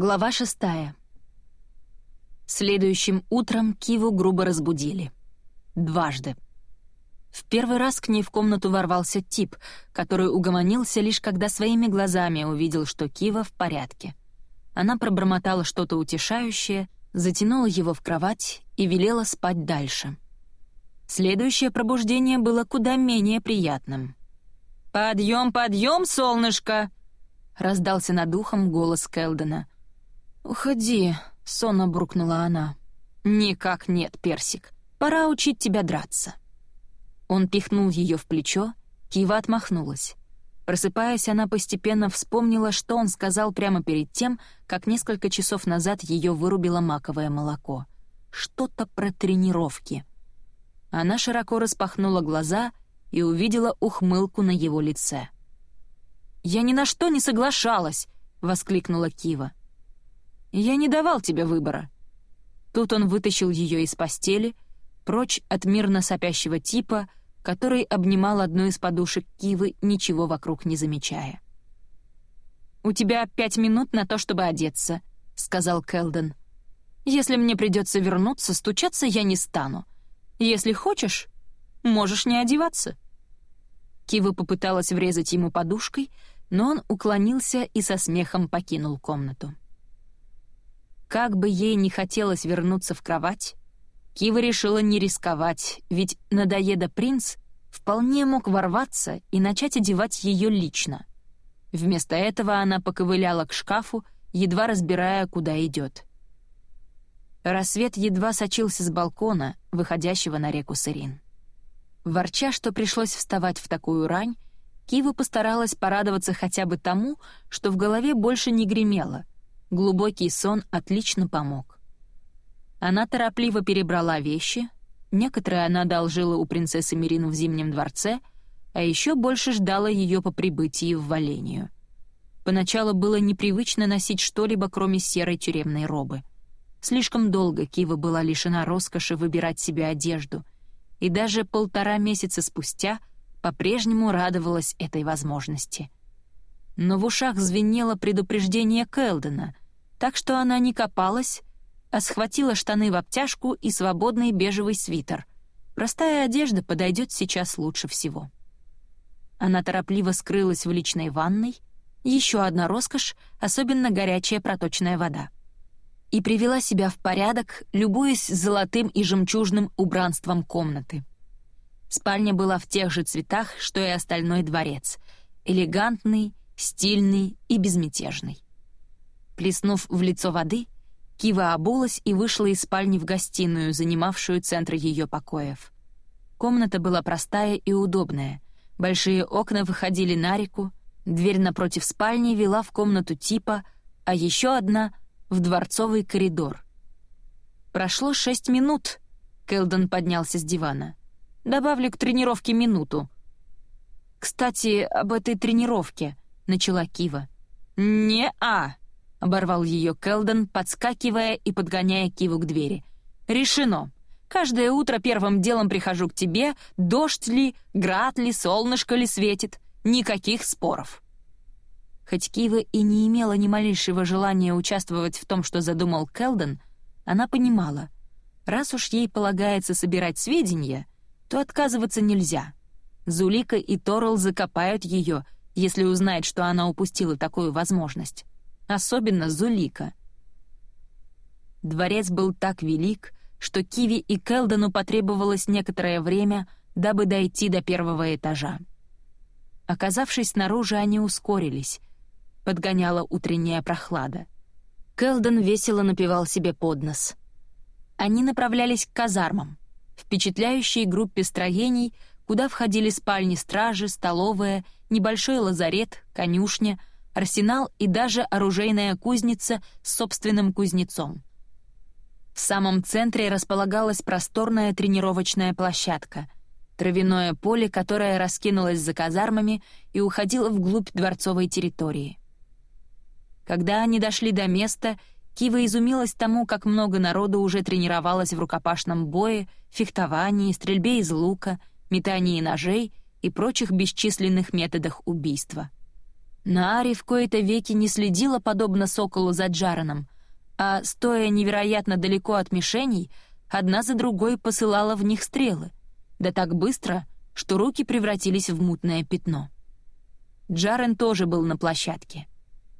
Глава шестая. Следующим утром Киву грубо разбудили. Дважды. В первый раз к ней в комнату ворвался тип, который угомонился лишь когда своими глазами увидел, что Кива в порядке. Она пробормотала что-то утешающее, затянула его в кровать и велела спать дальше. Следующее пробуждение было куда менее приятным. «Подъем, подъем, солнышко!» — раздался над ухом голос Келдена — «Уходи», — сонно буркнула она. «Никак нет, Персик. Пора учить тебя драться». Он пихнул ее в плечо, Кива отмахнулась. Просыпаясь, она постепенно вспомнила, что он сказал прямо перед тем, как несколько часов назад ее вырубило маковое молоко. Что-то про тренировки. Она широко распахнула глаза и увидела ухмылку на его лице. «Я ни на что не соглашалась!» — воскликнула Кива. Я не давал тебе выбора». Тут он вытащил ее из постели, прочь от мирно сопящего типа, который обнимал одну из подушек Кивы, ничего вокруг не замечая. «У тебя пять минут на то, чтобы одеться», — сказал Келден. «Если мне придется вернуться, стучаться я не стану. Если хочешь, можешь не одеваться». Кива попыталась врезать ему подушкой, но он уклонился и со смехом покинул комнату. Как бы ей не хотелось вернуться в кровать, Кива решила не рисковать, ведь надоеда принц вполне мог ворваться и начать одевать ее лично. Вместо этого она поковыляла к шкафу, едва разбирая, куда идет. Рассвет едва сочился с балкона, выходящего на реку Сырин. Ворча, что пришлось вставать в такую рань, Кива постаралась порадоваться хотя бы тому, что в голове больше не гремело — Глубокий сон отлично помог. Она торопливо перебрала вещи, некоторые она одолжила у принцессы Мирину в Зимнем дворце, а еще больше ждала ее по прибытии в Валению. Поначалу было непривычно носить что-либо, кроме серой тюремной робы. Слишком долго Кива была лишена роскоши выбирать себе одежду, и даже полтора месяца спустя по-прежнему радовалась этой возможности — но в ушах звенело предупреждение Кэлдена, так что она не копалась, а схватила штаны в обтяжку и свободный бежевый свитер. Простая одежда подойдет сейчас лучше всего. Она торопливо скрылась в личной ванной, еще одна роскошь, особенно горячая проточная вода. И привела себя в порядок, любуясь золотым и жемчужным убранством комнаты. Спальня была в тех же цветах, что и остальной дворец. Элегантный, стильный и безмятежный. Плеснув в лицо воды, Кива обулась и вышла из спальни в гостиную, занимавшую центр ее покоев. Комната была простая и удобная. Большие окна выходили на реку, дверь напротив спальни вела в комнату типа, а еще одна — в дворцовый коридор. «Прошло шесть минут», — Келдон поднялся с дивана. «Добавлю к тренировке минуту». «Кстати, об этой тренировке», начала Кива. «Не-а!» — оборвал ее Келден, подскакивая и подгоняя Киву к двери. «Решено. Каждое утро первым делом прихожу к тебе, дождь ли, град ли, солнышко ли светит. Никаких споров». Хоть Кива и не имела ни малейшего желания участвовать в том, что задумал Келден, она понимала, раз уж ей полагается собирать сведения, то отказываться нельзя. Зулика и Торл закопают ее — если узнает, что она упустила такую возможность. Особенно Зулика. Дворец был так велик, что Киви и Келдону потребовалось некоторое время, дабы дойти до первого этажа. Оказавшись снаружи, они ускорились. Подгоняла утренняя прохлада. Келдон весело напевал себе под нос. Они направлялись к казармам, впечатляющей группе строений, куда входили спальни стражи, столовая, небольшой лазарет, конюшня, арсенал и даже оружейная кузница с собственным кузнецом. В самом центре располагалась просторная тренировочная площадка, травяное поле, которое раскинулось за казармами и уходило вглубь дворцовой территории. Когда они дошли до места, Кива изумилась тому, как много народу уже тренировалось в рукопашном бое, фехтовании, стрельбе из лука — метании ножей и прочих бесчисленных методах убийства. Наари в кои-то веки не следила подобно соколу за Джараном, а, стоя невероятно далеко от мишеней, одна за другой посылала в них стрелы, да так быстро, что руки превратились в мутное пятно. Джарен тоже был на площадке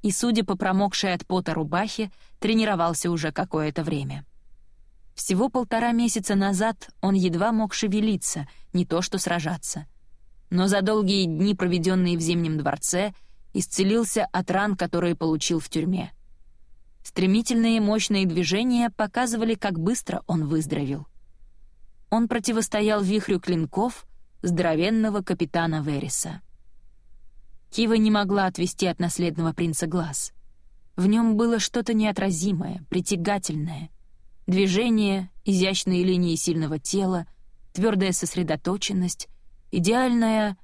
и, судя по промокшей от пота рубахе, тренировался уже какое-то время. Всего полтора месяца назад он едва мог шевелиться, не то что сражаться. Но за долгие дни, проведенные в Зимнем дворце, исцелился от ран, которые получил в тюрьме. Стремительные мощные движения показывали, как быстро он выздоровел. Он противостоял вихрю клинков здоровенного капитана Вериса. Кива не могла отвести от наследного принца глаз. В нем было что-то неотразимое, притягательное. Движение, изящные линии сильного тела, твердая сосредоточенность, идеальная...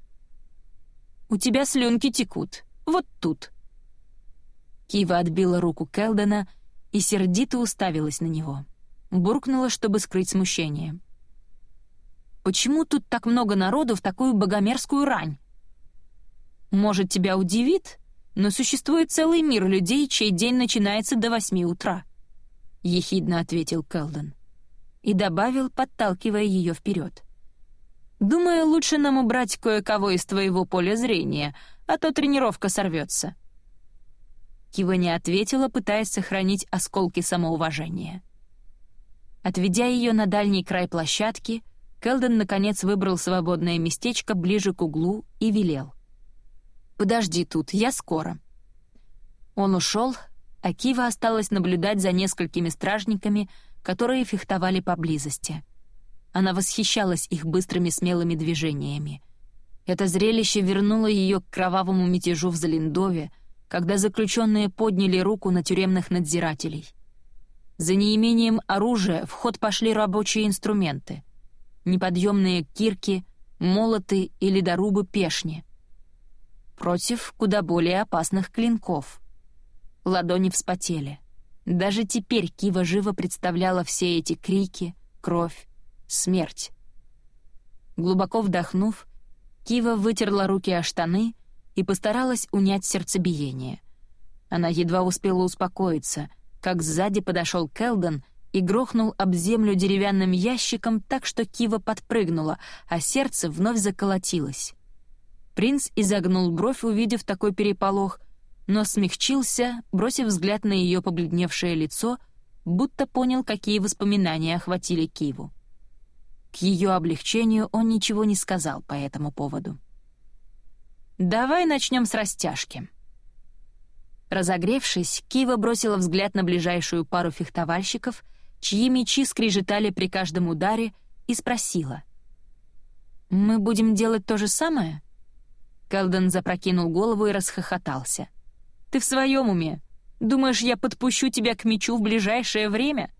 «У тебя слюнки текут. Вот тут». Кива отбила руку Келдена и сердито уставилась на него. Буркнула, чтобы скрыть смущение. «Почему тут так много народу в такую богомерзкую рань?» Может, тебя удивит, но существует целый мир людей, чей день начинается до восьми утра», — ехидно ответил Келден. И добавил, подталкивая ее вперед. «Думаю, лучше нам убрать кое-кого из твоего поля зрения, а то тренировка сорвется». Кива не ответила, пытаясь сохранить осколки самоуважения. Отведя ее на дальний край площадки, Келден наконец выбрал свободное местечко ближе к углу и велел. «Подожди тут, я скоро». Он ушел, а Кива осталась наблюдать за несколькими стражниками, которые фехтовали поблизости. Она восхищалась их быстрыми смелыми движениями. Это зрелище вернуло ее к кровавому мятежу в Залиндове, когда заключенные подняли руку на тюремных надзирателей. За неимением оружия в ход пошли рабочие инструменты. Неподъемные кирки, молоты и ледорубы пешни — против куда более опасных клинков. Ладони вспотели. Даже теперь Кива живо представляла все эти крики, кровь, смерть. Глубоко вдохнув, Кива вытерла руки о штаны и постаралась унять сердцебиение. Она едва успела успокоиться, как сзади подошел Келден и грохнул об землю деревянным ящиком так, что Кива подпрыгнула, а сердце вновь заколотилось. Принц изогнул бровь, увидев такой переполох, но смягчился, бросив взгляд на ее побледневшее лицо, будто понял, какие воспоминания охватили Киву. К ее облегчению он ничего не сказал по этому поводу. «Давай начнем с растяжки». Разогревшись, Кива бросила взгляд на ближайшую пару фехтовальщиков, чьи мечи скрежетали при каждом ударе, и спросила. «Мы будем делать то же самое?» Келден запрокинул голову и расхохотался. «Ты в своем уме? Думаешь, я подпущу тебя к мечу в ближайшее время?»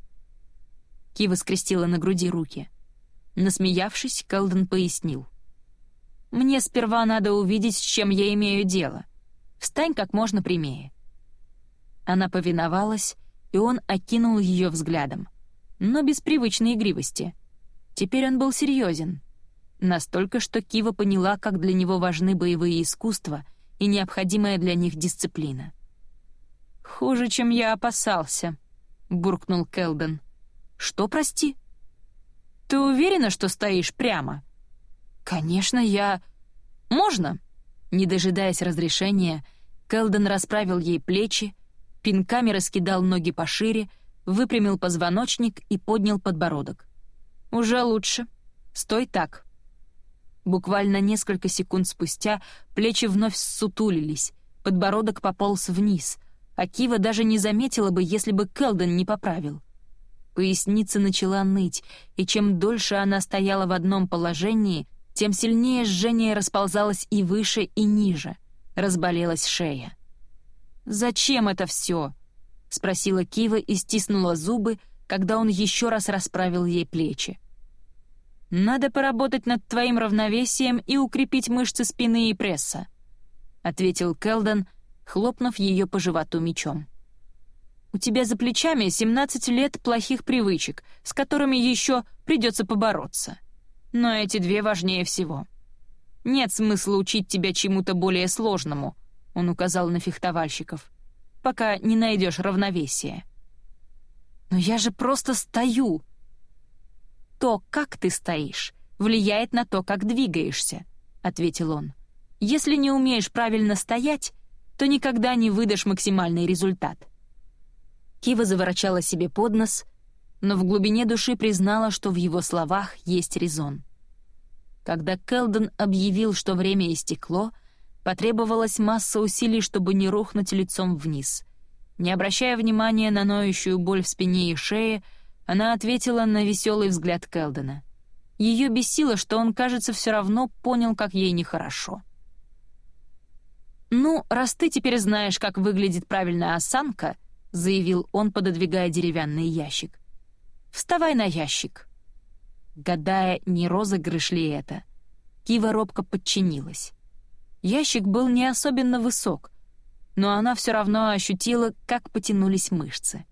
Кива скрестила на груди руки. Насмеявшись, Келден пояснил. «Мне сперва надо увидеть, с чем я имею дело. Встань как можно прямее». Она повиновалась, и он окинул ее взглядом, но без привычной игривости. Теперь он был серьезен, Настолько, что Кива поняла, как для него важны боевые искусства и необходимая для них дисциплина. «Хуже, чем я опасался», — буркнул Келден. «Что, прости?» «Ты уверена, что стоишь прямо?» «Конечно, я...» «Можно?» Не дожидаясь разрешения, Келден расправил ей плечи, пинками раскидал ноги пошире, выпрямил позвоночник и поднял подбородок. «Уже лучше. Стой так». Буквально несколько секунд спустя плечи вновь ссутулились, подбородок пополз вниз, а Кива даже не заметила бы, если бы Келден не поправил. Поясница начала ныть, и чем дольше она стояла в одном положении, тем сильнее жжение расползалось и выше, и ниже. Разболелась шея. «Зачем это все?» — спросила Кива и стиснула зубы, когда он еще раз расправил ей плечи. «Надо поработать над твоим равновесием и укрепить мышцы спины и пресса», — ответил Келден, хлопнув ее по животу мечом. «У тебя за плечами 17 лет плохих привычек, с которыми еще придется побороться. Но эти две важнее всего. Нет смысла учить тебя чему-то более сложному. он указал на фехтовальщиков, «пока не найдешь равновесия». «Но я же просто стою!» «То, как ты стоишь, влияет на то, как двигаешься», — ответил он. «Если не умеешь правильно стоять, то никогда не выдашь максимальный результат». Кива заворочала себе под нос, но в глубине души признала, что в его словах есть резон. Когда Келден объявил, что время истекло, потребовалась масса усилий, чтобы не рухнуть лицом вниз. Не обращая внимания на ноющую боль в спине и шее, она ответила на веселый взгляд Келдена. Ее бесило, что он, кажется, все равно понял, как ей нехорошо. «Ну, раз ты теперь знаешь, как выглядит правильная осанка», — заявил он, пододвигая деревянный ящик. «Вставай на ящик». Гадая, не розыгрыш ли это, Кива робко подчинилась. Ящик был не особенно высок, но она все равно ощутила, как потянулись мышцы.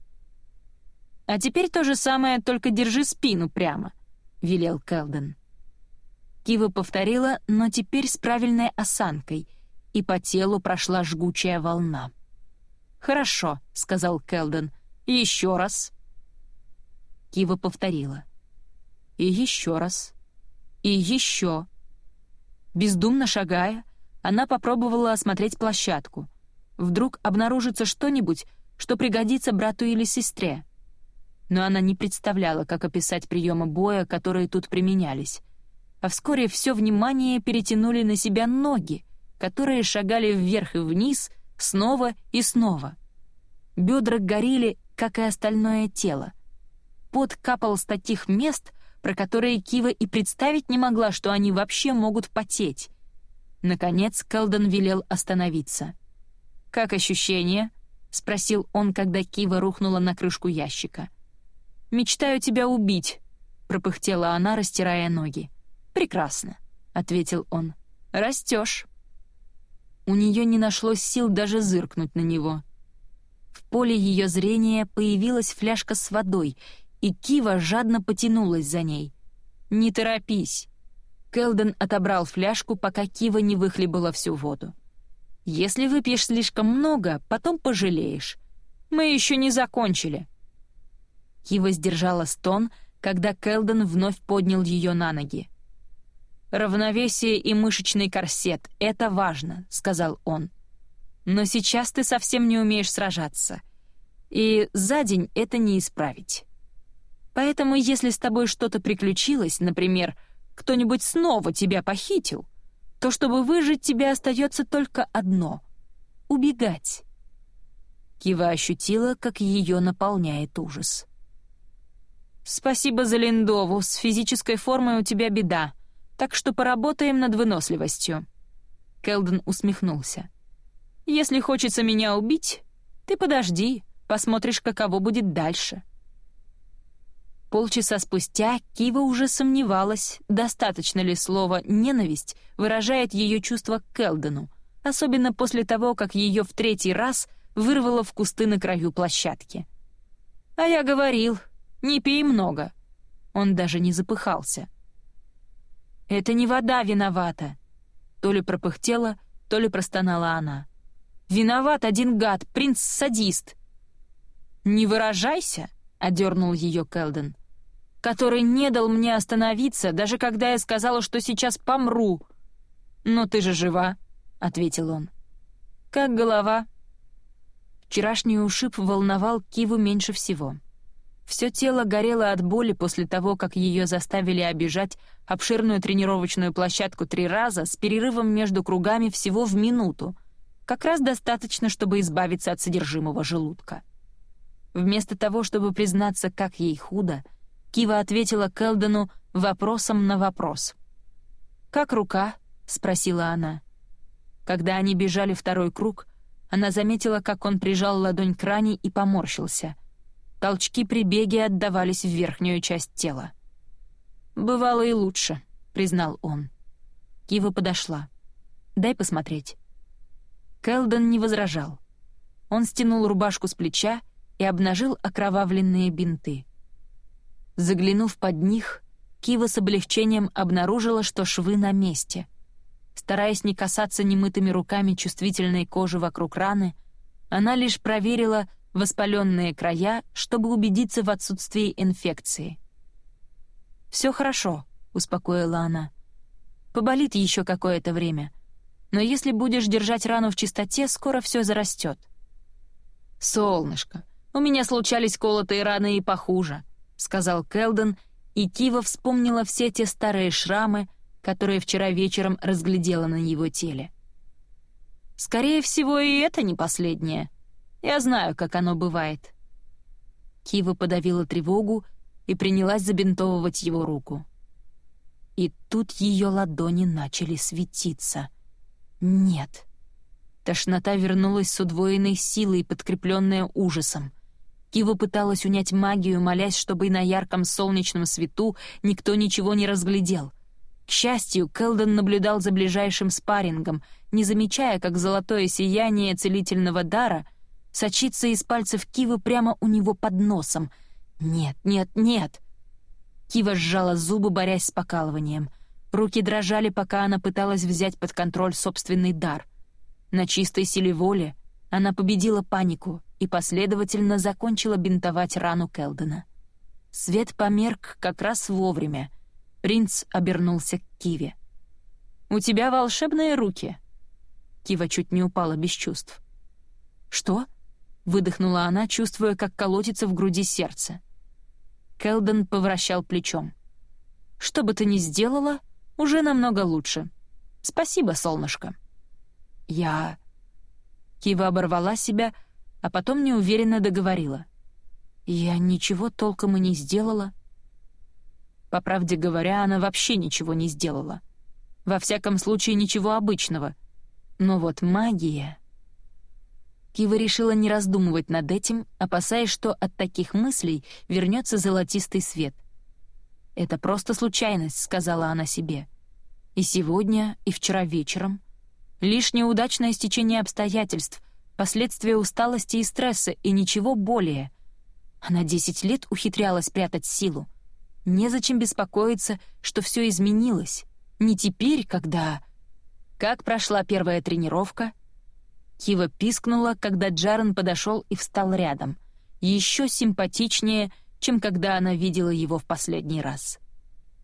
«А теперь то же самое, только держи спину прямо», — велел Келден. Кива повторила, но теперь с правильной осанкой, и по телу прошла жгучая волна. «Хорошо», — сказал Келден. «Еще раз». Кива повторила. И еще раз. И еще. Бездумно шагая, она попробовала осмотреть площадку. Вдруг обнаружится что-нибудь, что пригодится брату или сестре. Но она не представляла, как описать приемы боя, которые тут применялись. А вскоре все внимание перетянули на себя ноги, которые шагали вверх и вниз, снова и снова. Бедра горели, как и остальное тело. Пот капал с таких мест, про которые Кива и представить не могла, что они вообще могут потеть. Наконец Келден велел остановиться. «Как ощущение?» — спросил он, когда Кива рухнула на крышку ящика. «Мечтаю тебя убить», — пропыхтела она, растирая ноги. «Прекрасно», — ответил он. «Растешь». У нее не нашлось сил даже зыркнуть на него. В поле ее зрения появилась фляжка с водой, и Кива жадно потянулась за ней. «Не торопись!» Келден отобрал фляжку, пока Кива не выхлебала всю воду. «Если выпьешь слишком много, потом пожалеешь. Мы еще не закончили». Кива сдержала стон, когда Келден вновь поднял ее на ноги. «Равновесие и мышечный корсет — это важно», — сказал он. «Но сейчас ты совсем не умеешь сражаться. И за день это не исправить». Поэтому если с тобой что-то приключилось, например, кто-нибудь снова тебя похитил, то чтобы выжить тебе остается только одно — убегать. Кива ощутила, как ее наполняет ужас. «Спасибо за Линдову, с физической формой у тебя беда, так что поработаем над выносливостью». Келден усмехнулся. «Если хочется меня убить, ты подожди, посмотришь, каково будет дальше». Полчаса спустя Кива уже сомневалась, достаточно ли слово «ненависть» выражает ее чувство к Келдену, особенно после того, как ее в третий раз вырвало в кусты на краю площадки. «А я говорил, не пей много». Он даже не запыхался. «Это не вода виновата», — то ли пропыхтела, то ли простонала она. «Виноват один гад, принц-садист». «Не выражайся», — одернул ее Келден который не дал мне остановиться, даже когда я сказала, что сейчас помру. «Но ты же жива», — ответил он. «Как голова?» Вчерашний ушиб волновал Киву меньше всего. Все тело горело от боли после того, как ее заставили обижать обширную тренировочную площадку три раза с перерывом между кругами всего в минуту. Как раз достаточно, чтобы избавиться от содержимого желудка. Вместо того, чтобы признаться, как ей худо, Кива ответила Келдену вопросом на вопрос. «Как рука?» — спросила она. Когда они бежали второй круг, она заметила, как он прижал ладонь к ране и поморщился. Толчки при беге отдавались в верхнюю часть тела. «Бывало и лучше», — признал он. Кива подошла. «Дай посмотреть». Келден не возражал. Он стянул рубашку с плеча и обнажил окровавленные бинты. Заглянув под них, Кива с облегчением обнаружила, что швы на месте. Стараясь не касаться немытыми руками чувствительной кожи вокруг раны, она лишь проверила воспаленные края, чтобы убедиться в отсутствии инфекции. «Все хорошо», — успокоила она. «Поболит еще какое-то время, но если будешь держать рану в чистоте, скоро все зарастет». «Солнышко, у меня случались колотые раны и похуже», — сказал Келден, и Кива вспомнила все те старые шрамы, которые вчера вечером разглядела на его теле. «Скорее всего, и это не последнее. Я знаю, как оно бывает». Кива подавила тревогу и принялась забинтовывать его руку. И тут ее ладони начали светиться. «Нет». Тошнота вернулась с удвоенной силой, подкрепленная ужасом. Кива пыталась унять магию, молясь, чтобы и на ярком солнечном свету никто ничего не разглядел. К счастью, Келден наблюдал за ближайшим спаррингом, не замечая, как золотое сияние целительного дара сочится из пальцев Кивы прямо у него под носом. «Нет, нет, нет!» Кива сжала зубы, борясь с покалыванием. Руки дрожали, пока она пыталась взять под контроль собственный дар. На чистой силе воли она победила панику и последовательно закончила бинтовать рану Келдена. Свет померк как раз вовремя. Принц обернулся к Киве. «У тебя волшебные руки!» Кива чуть не упала без чувств. «Что?» — выдохнула она, чувствуя, как колотится в груди сердце. Келден повращал плечом. «Что бы ты ни сделала, уже намного лучше. Спасибо, солнышко». «Я...» Кива оборвала себя, а потом неуверенно договорила. «Я ничего толком и не сделала». По правде говоря, она вообще ничего не сделала. Во всяком случае, ничего обычного. Но вот магия... Кива решила не раздумывать над этим, опасаясь, что от таких мыслей вернется золотистый свет. «Это просто случайность», — сказала она себе. «И сегодня, и вчера вечером. Лишь неудачное стечение обстоятельств, последствия усталости и стресса, и ничего более. Она десять лет ухитрялась прятать силу. Незачем беспокоиться, что все изменилось. Не теперь, когда... Как прошла первая тренировка? Кива пискнула, когда Джарен подошел и встал рядом. Еще симпатичнее, чем когда она видела его в последний раз.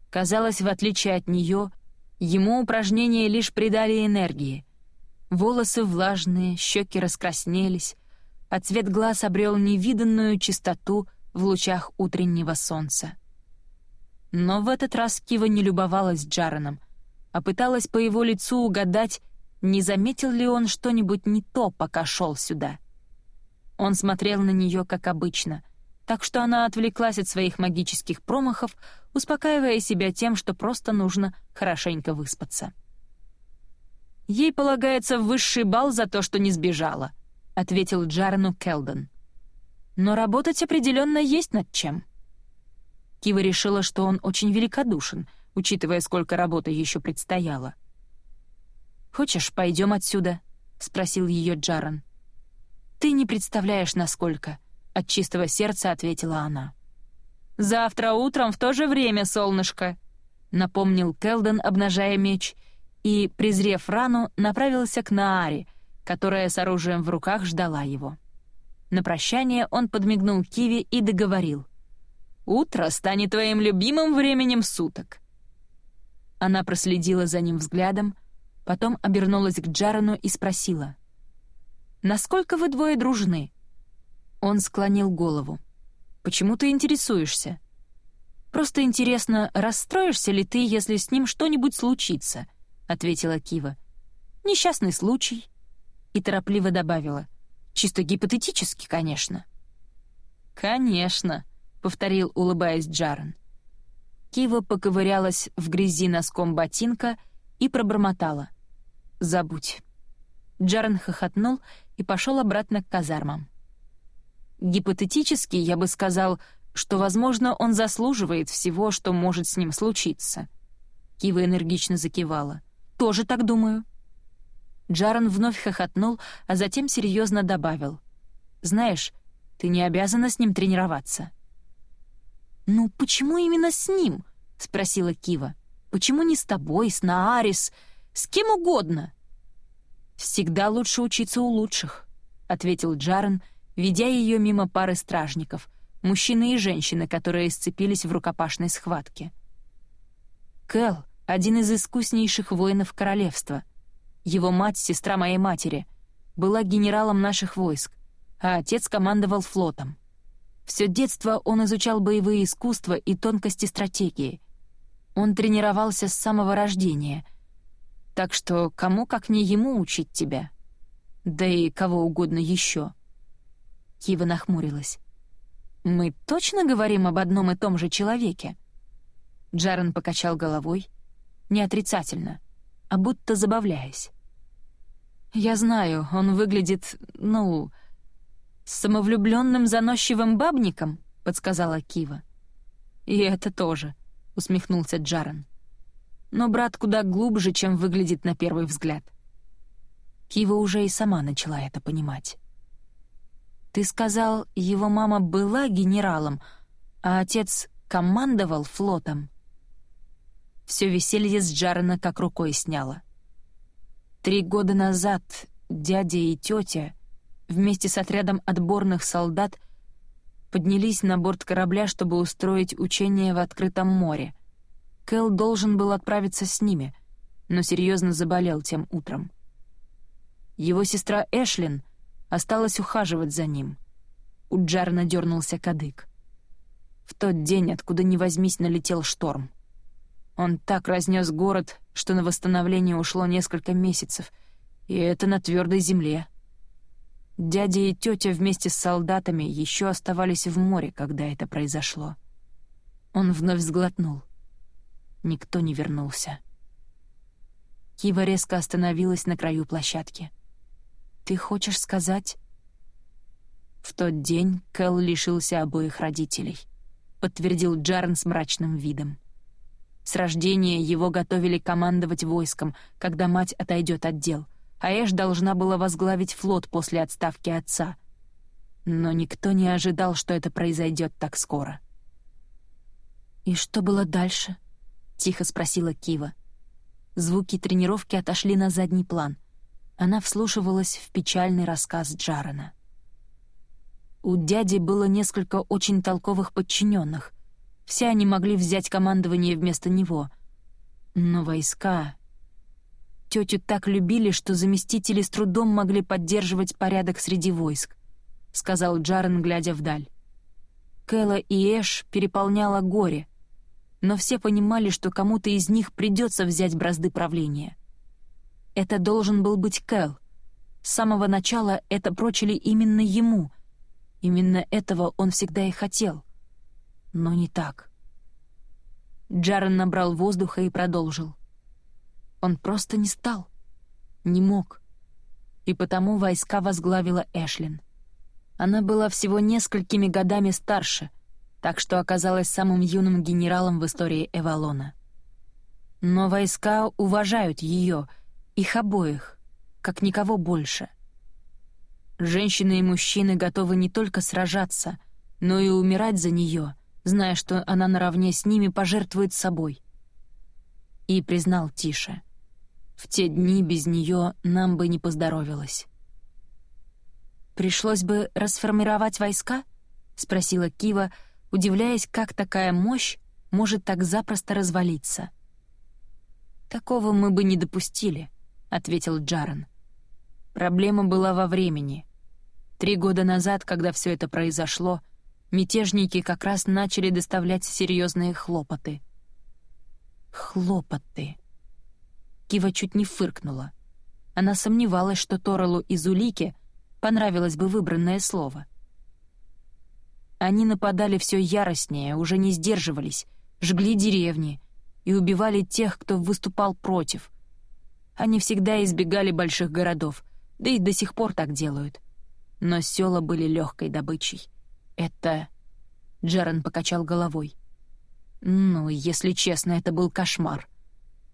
Казалось, в отличие от нее, ему упражнения лишь придали энергии — Волосы влажные, щеки раскраснелись, а цвет глаз обрел невиданную чистоту в лучах утреннего солнца. Но в этот раз Кива не любовалась Джареном, а пыталась по его лицу угадать, не заметил ли он что-нибудь не то, пока шел сюда. Он смотрел на нее, как обычно, так что она отвлеклась от своих магических промахов, успокаивая себя тем, что просто нужно хорошенько выспаться. «Ей полагается высший балл за то, что не сбежала», — ответил Джарену Келден. «Но работать определенно есть над чем». Кива решила, что он очень великодушен, учитывая, сколько работы еще предстояло. «Хочешь, пойдем отсюда?» — спросил ее Джарен. «Ты не представляешь, насколько», — от чистого сердца ответила она. «Завтра утром в то же время, солнышко», — напомнил Келден, обнажая меч — и, презрев рану, направился к Нааре, которая с оружием в руках ждала его. На прощание он подмигнул Киви и договорил. «Утро станет твоим любимым временем суток». Она проследила за ним взглядом, потом обернулась к Джарану и спросила. «Насколько вы двое дружны?» Он склонил голову. «Почему ты интересуешься?» «Просто интересно, расстроишься ли ты, если с ним что-нибудь случится?» ответила Кива. «Несчастный случай». И торопливо добавила. «Чисто гипотетически, конечно». «Конечно», — повторил, улыбаясь Джарен. Кива поковырялась в грязи носком ботинка и пробормотала. «Забудь». Джарен хохотнул и пошел обратно к казармам. Гипотетически я бы сказал, что, возможно, он заслуживает всего, что может с ним случиться. Кива энергично закивала тоже так думаю». Джаран вновь хохотнул, а затем серьезно добавил. «Знаешь, ты не обязана с ним тренироваться». «Ну, почему именно с ним?» — спросила Кива. «Почему не с тобой, с Наарис? С кем угодно!» «Всегда лучше учиться у лучших», — ответил Джарен, ведя ее мимо пары стражников, мужчины и женщины, которые сцепились в рукопашной схватке. Кэл — один из искуснейших воинов королевства. Его мать, сестра моей матери, была генералом наших войск, а отец командовал флотом. Все детство он изучал боевые искусства и тонкости стратегии. Он тренировался с самого рождения. Так что кому как не ему учить тебя? Да и кого угодно еще. Кива нахмурилась. «Мы точно говорим об одном и том же человеке?» Джарен покачал головой, не отрицательно, а будто забавляясь. «Я знаю, он выглядит, ну, самовлюбленным заносчивым бабником?» — подсказала Кива. «И это тоже», — усмехнулся Джаран. «Но брат куда глубже, чем выглядит на первый взгляд». Кива уже и сама начала это понимать. «Ты сказал, его мама была генералом, а отец командовал флотом?» Все веселье с Джарана как рукой сняло. Три года назад дядя и тетя вместе с отрядом отборных солдат поднялись на борт корабля, чтобы устроить учение в открытом море. Кэл должен был отправиться с ними, но серьезно заболел тем утром. Его сестра Эшлин осталась ухаживать за ним. У Джарна дернулся кадык. В тот день, откуда ни возьмись, налетел шторм. Он так разнес город, что на восстановление ушло несколько месяцев, и это на твердой земле — Дядя и тетя вместе с солдатами еще оставались в море, когда это произошло. Он вновь сглотнул. Никто не вернулся. Кива резко остановилась на краю площадки. «Ты хочешь сказать...» В тот день Кэл лишился обоих родителей, подтвердил Джарн с мрачным видом. С рождения его готовили командовать войском, когда мать отойдет от дел — а Эш должна была возглавить флот после отставки отца. Но никто не ожидал, что это произойдет так скоро. «И что было дальше?» — тихо спросила Кива. Звуки тренировки отошли на задний план. Она вслушивалась в печальный рассказ Джарена. У дяди было несколько очень толковых подчиненных. Все они могли взять командование вместо него. Но войска Тетю так любили, что заместители с трудом могли поддерживать порядок среди войск», — сказал Джарен, глядя вдаль. Кэлла и Эш переполняло горе, но все понимали, что кому-то из них придется взять бразды правления. Это должен был быть Кэл. С самого начала это прочили именно ему. Именно этого он всегда и хотел. Но не так. Джарен набрал воздуха и продолжил. Он просто не стал. Не мог. И потому войска возглавила Эшлин. Она была всего несколькими годами старше, так что оказалась самым юным генералом в истории Эвалона. Но войска уважают ее, их обоих, как никого больше. Женщины и мужчины готовы не только сражаться, но и умирать за нее, зная, что она наравне с ними пожертвует собой. И признал тише — в те дни без нее нам бы не поздоровилось. «Пришлось бы расформировать войска?» — спросила Кива, удивляясь, как такая мощь может так запросто развалиться. «Такого мы бы не допустили», — ответил Джарен. «Проблема была во времени. Три года назад, когда все это произошло, мятежники как раз начали доставлять серьезные хлопоты». «Хлопоты», Кива чуть не фыркнула. Она сомневалась, что Торалу и Зулике понравилось бы выбранное слово. Они нападали все яростнее, уже не сдерживались, жгли деревни и убивали тех, кто выступал против. Они всегда избегали больших городов, да и до сих пор так делают. Но села были легкой добычей. Это... Джарен покачал головой. Ну, если честно, это был кошмар.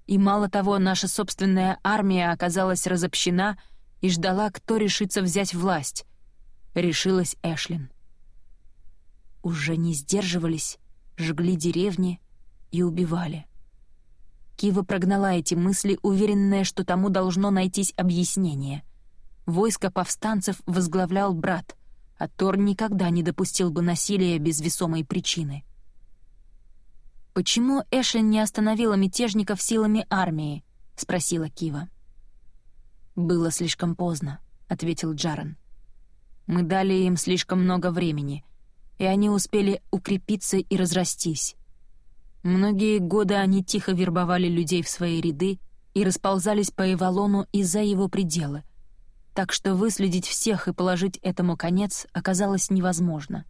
И мало того, наша собственная армия оказалась разобщена и ждала, кто решится взять власть. Решилась Эшлин. Уже не сдерживались, жгли деревни и убивали. Кива прогнала эти мысли, уверенная, что тому должно найтись объяснение. Войско повстанцев возглавлял брат, а Тор никогда не допустил бы насилия без весомой причины. «Почему Эшен не остановила мятежников силами армии?» — спросила Кива. «Было слишком поздно», — ответил Джарен. «Мы дали им слишком много времени, и они успели укрепиться и разрастись. Многие годы они тихо вербовали людей в свои ряды и расползались по Эвалону и за его пределы, так что выследить всех и положить этому конец оказалось невозможно.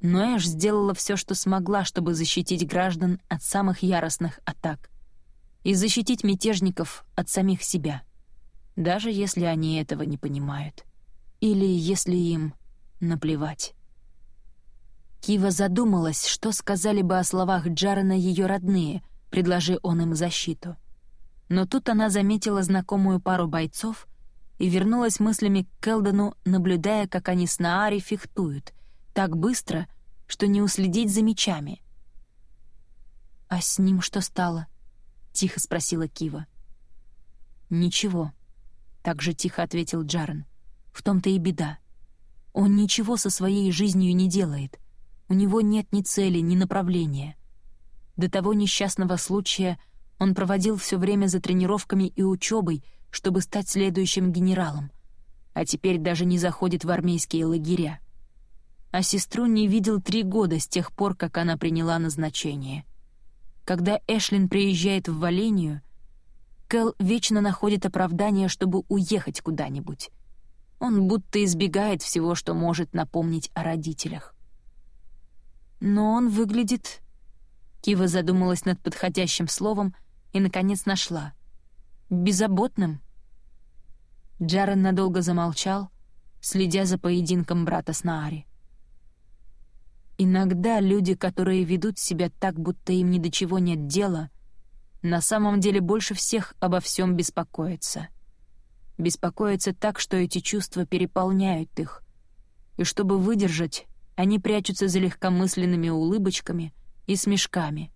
Но Эш сделала все, что смогла, чтобы защитить граждан от самых яростных атак и защитить мятежников от самих себя, даже если они этого не понимают, или если им наплевать. Кива задумалась, что сказали бы о словах Джарена ее родные, предложи он им защиту. Но тут она заметила знакомую пару бойцов и вернулась мыслями к Келдону, наблюдая, как они с Наари фехтуют, так быстро, что не уследить за мечами. «А с ним что стало?» — тихо спросила Кива. «Ничего», — так же тихо ответил Джарен. «В том-то и беда. Он ничего со своей жизнью не делает — у него нет ни цели, ни направления. До того несчастного случая он проводил все время за тренировками и учебой, чтобы стать следующим генералом, а теперь даже не заходит в армейские лагеря. А сестру не видел три года с тех пор, как она приняла назначение. Когда Эшлин приезжает в Валению, Кэл вечно находит оправдание, чтобы уехать куда-нибудь. Он будто избегает всего, что может напомнить о родителях. Но он выглядит... Кива задумалась над подходящим словом и, наконец, нашла. «Беззаботным». Джарен надолго замолчал, следя за поединком брата с Наари. Иногда люди, которые ведут себя так, будто им ни до чего нет дела, на самом деле больше всех обо всем беспокоятся. Беспокоятся так, что эти чувства переполняют их. И чтобы выдержать, они прячутся за легкомысленными улыбочками и смешками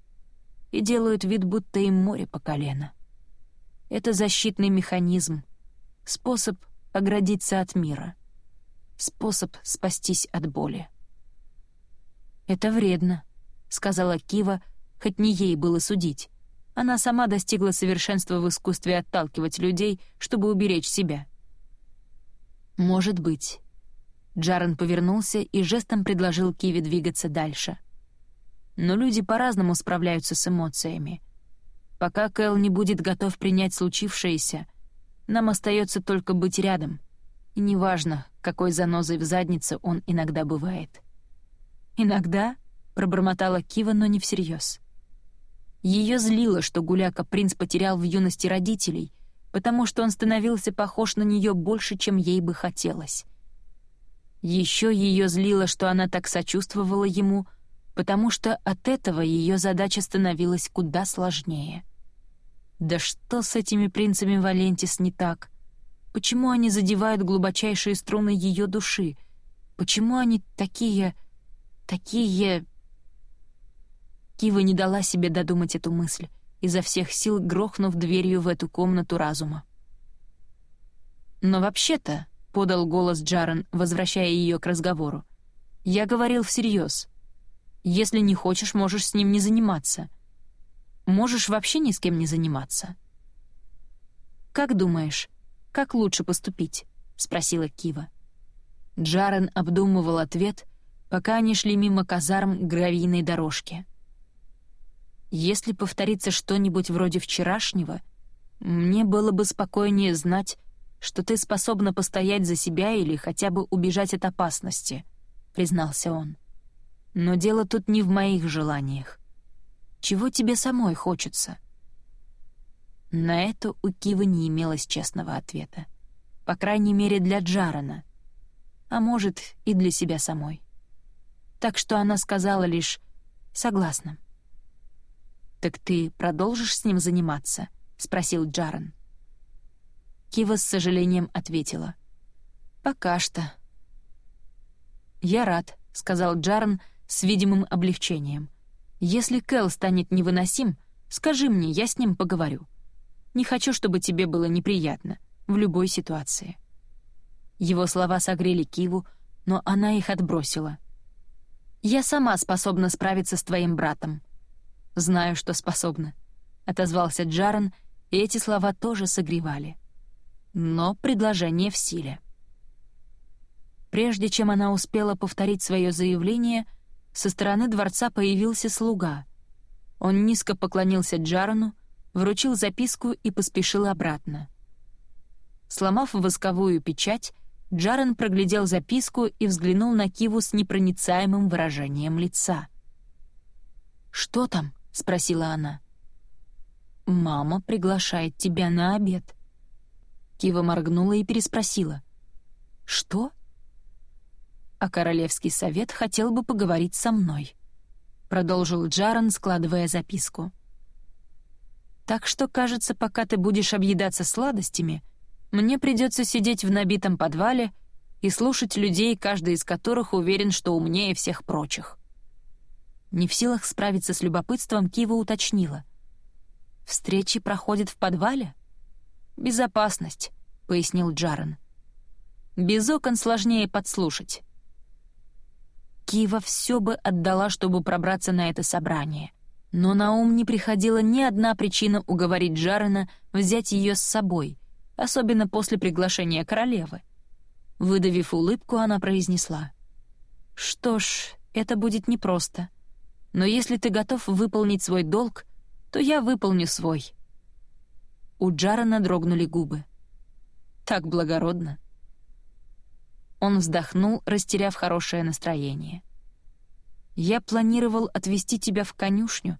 и делают вид, будто им море по колено. Это защитный механизм, способ оградиться от мира, способ спастись от боли. «Это вредно», — сказала Кива, хоть не ей было судить. Она сама достигла совершенства в искусстве отталкивать людей, чтобы уберечь себя. «Может быть», Джарен повернулся и жестом предложил Киви двигаться дальше. Но люди по-разному справляются с эмоциями. Пока Кэл не будет готов принять случившееся, нам остается только быть рядом. И неважно, какой занозой в заднице он иногда бывает. «Иногда?» — пробормотала Кива, но не всерьез. Ее злило, что Гуляка принц потерял в юности родителей, потому что он становился похож на нее больше, чем ей бы хотелось. Еще ее злило, что она так сочувствовала ему, потому что от этого ее задача становилась куда сложнее. Да что с этими принцами Валентис не так? Почему они задевают глубочайшие струны ее души? Почему они такие... такие... Кива не дала себе додумать эту мысль, изо всех сил грохнув дверью в эту комнату разума. Но вообще-то подал голос Джарен, возвращая ее к разговору. «Я говорил всерьез. Если не хочешь, можешь с ним не заниматься. Можешь вообще ни с кем не заниматься». «Как думаешь, как лучше поступить?» — спросила Кива. Джарен обдумывал ответ, пока они шли мимо казарм гравийной дорожке. «Если повторится что-нибудь вроде вчерашнего, мне было бы спокойнее знать, что ты способна постоять за себя или хотя бы убежать от опасности», — признался он. «Но дело тут не в моих желаниях. Чего тебе самой хочется?» На это у Кивы не имелось честного ответа. По крайней мере, для Джарана. А может, и для себя самой. Так что она сказала лишь «согласна». «Так ты продолжишь с ним заниматься?» — спросил Джаран. Кива с сожалением ответила. «Пока что». «Я рад», — сказал Джарн с видимым облегчением. «Если Кэл станет невыносим, Скажи мне, я с ним поговорю. Не хочу, чтобы тебе было неприятно в любой ситуации». Его слова согрели Киву, но она их отбросила. «Я сама способна справиться с твоим братом». «Знаю, что способна», — отозвался Джаран, и эти слова тоже согревали. Но предложение в силе. Прежде чем она успела повторить свое заявление, со стороны дворца появился слуга. Он низко поклонился Джарану, вручил записку и поспешил обратно. Сломав восковую печать, Джаран проглядел записку и взглянул на Киву с непроницаемым выражением лица. «Что там?» — спросила она. «Мама приглашает тебя на обед». Кива моргнула и переспросила. «Что?» «А Королевский совет хотел бы поговорить со мной», — продолжил Джаран, складывая записку. «Так что, кажется, пока ты будешь объедаться сладостями, мне придется сидеть в набитом подвале и слушать людей, каждый из которых уверен, что умнее всех прочих». Не в силах справиться с любопытством, Кива уточнила. «Встречи проходят в подвале?» «Безопасность», — пояснил Джарен. «Без окон сложнее подслушать». Кива все бы отдала, чтобы пробраться на это собрание. Но на ум не приходила ни одна причина уговорить Джарена взять ее с собой, особенно после приглашения королевы. Выдавив улыбку, она произнесла. «Что ж, это будет непросто. Но если ты готов выполнить свой долг, то я выполню свой». У Джарена дрогнули губы. «Так благородно». Он вздохнул, растеряв хорошее настроение. «Я планировал отвезти тебя в конюшню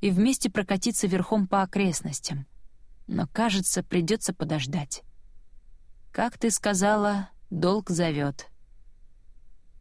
и вместе прокатиться верхом по окрестностям, но, кажется, придется подождать. Как ты сказала, долг зовет».